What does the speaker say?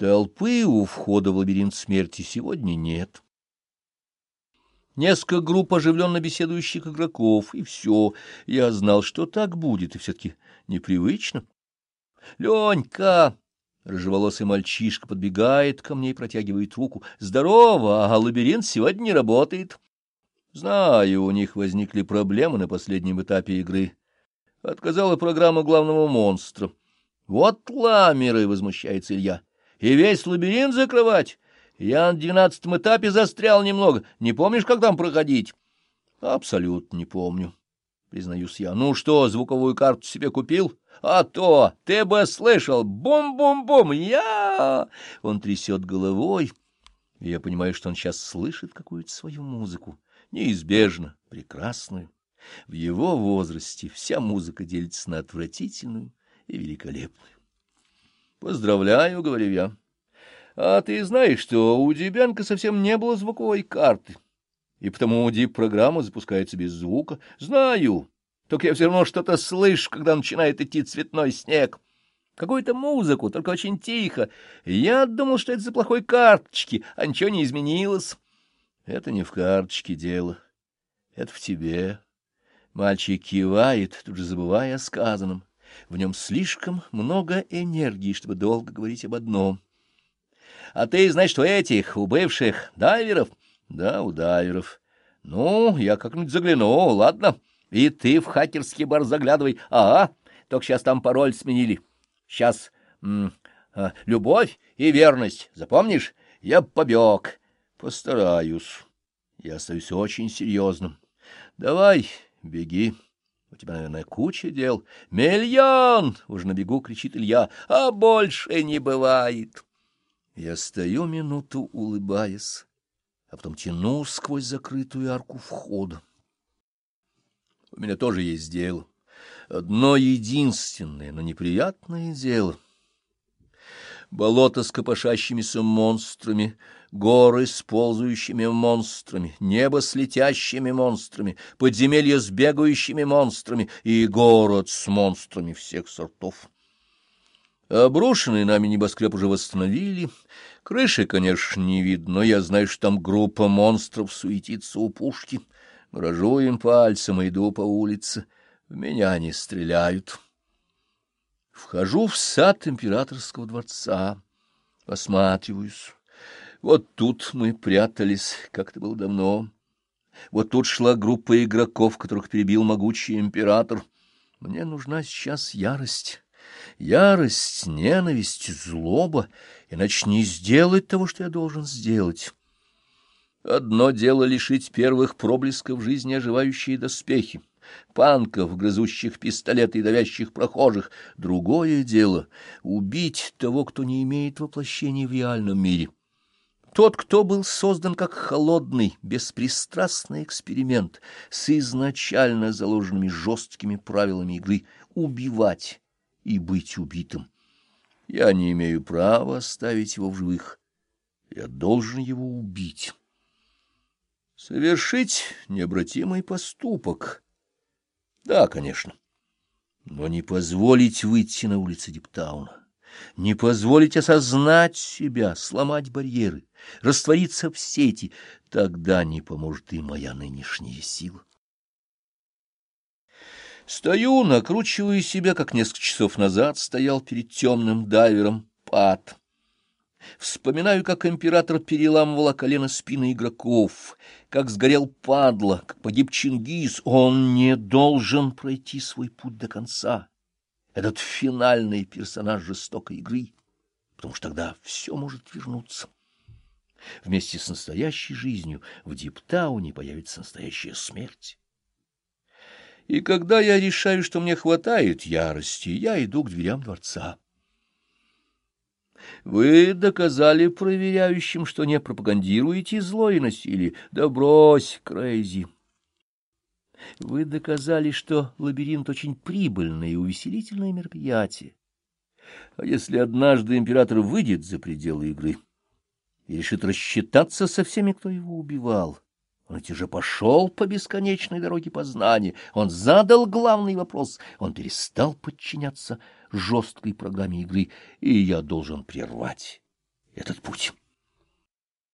Толпы у входа в лабиринт смерти сегодня нет. Несколько групп оживленно беседующих игроков, и все. Я знал, что так будет, и все-таки непривычно. — Ленька! — рыжеволосый мальчишка подбегает ко мне и протягивает руку. — Здорово, а лабиринт сегодня не работает. Знаю, у них возникли проблемы на последнем этапе игры. Отказала программа главного монстра. — Вот ламеры! — возмущается Илья. — И весь лабиринт закрывать? Я на двенадцатом этапе застрял немного. Не помнишь, как там проходить? — Абсолютно не помню, — признаюсь я. — Ну что, звуковую карту себе купил? — А то! Ты бы слышал! Бум-бум-бум! Я! Он трясет головой. Я понимаю, что он сейчас слышит какую-то свою музыку. Неизбежно, прекрасную. В его возрасте вся музыка делится на отвратительную и великолепную. — Поздравляю, — говорю я. А ты знаешь, что у Дебянка совсем не было звуковой карты, и потому дип-программа запускается без звука? Знаю, только я все равно что-то слышу, когда начинает идти цветной снег. Какую-то музыку, только очень тихо. Я думал, что это за плохой карточки, а ничего не изменилось. Это не в карточке дело, это в тебе. Мальчик кивает, тут же забывая о сказанном. В нем слишком много энергии, чтобы долго говорить об одном — а ты, значит, у этих, у бывших дайверов? Да, у дайверов. Ну, я как-нибудь загляну, ладно. И ты в хакерский бар заглядывай. Ага, только сейчас там пароль сменили. Сейчас а, любовь и верность, запомнишь? Я побег. Постараюсь. Я остаюсь очень серьезным. Давай, беги. Тебя, наверное, куча дел. Миллион! Уже на бегу кричит Илья. А больше не бывает. Я стою минуту, улыбаясь, а потом тяну сквозь закрытую арку входа. У меня тоже есть дело. Одно единственное, но неприятное дело. Болото с копошащимися монстрами, горы с ползающими монстрами, небо с летящими монстрами, подземелье с бегающими монстрами и город с монстрами всех сортов. Обрушенный нами небоскреб уже восстановили. Крыши, конечно, не видно, но я знаю, что там группа монстров суетится у пушки. Грожу им пальцем и иду по улице. В меня не стреляют. Вхожу в сад императорского дворца. Осматриваюсь. Вот тут мы прятались, как это было давно. Вот тут шла группа игроков, которых перебил могучий император. Мне нужна сейчас ярость. Ярость, ненависть, злоба, иначе не сделать того, что я должен сделать. Одно дело лишить первых проблесков жизни оживающие доспехи, панков, грызущих пистолеты и давящих прохожих. Другое дело — убить того, кто не имеет воплощения в реальном мире. Тот, кто был создан как холодный, беспристрастный эксперимент с изначально заложенными жесткими правилами игры — убивать и быть убитым. Я не имею права оставить его в живых. Я должен его убить. Совершить необратимый поступок. Да, конечно. Но не позволить выйти на улицы Диптауна. Не позволить осознать себя, сломать барьеры, раствориться в сети. Тогда не поможет и моя нынешняя сила. Стою, накручиваю себя, как несколько часов назад стоял перед темным дайвером пад. Вспоминаю, как император переламывал колено спины игроков, как сгорел падла, как погиб Чингис. Он не должен пройти свой путь до конца. Этот финальный персонаж жестокой игры, потому что тогда все может вернуться. Вместе с настоящей жизнью в Диптауне появится настоящая смерть. И когда я решаю, что мне хватает ярости, я иду к дверям дворца. Вы доказали проверяющим, что не пропагандируете зло и насилие. Да брось, Крейзи. Вы доказали, что лабиринт очень прибыльное и увеселительное мероприятие. А если однажды император выйдет за пределы игры и решит рассчитаться со всеми, кто его убивал, он ведь уже пошел по бесконечной дороге познания. Он задал главный вопрос. Он перестал подчиняться жесткой программе игры, и я должен прервать этот путь.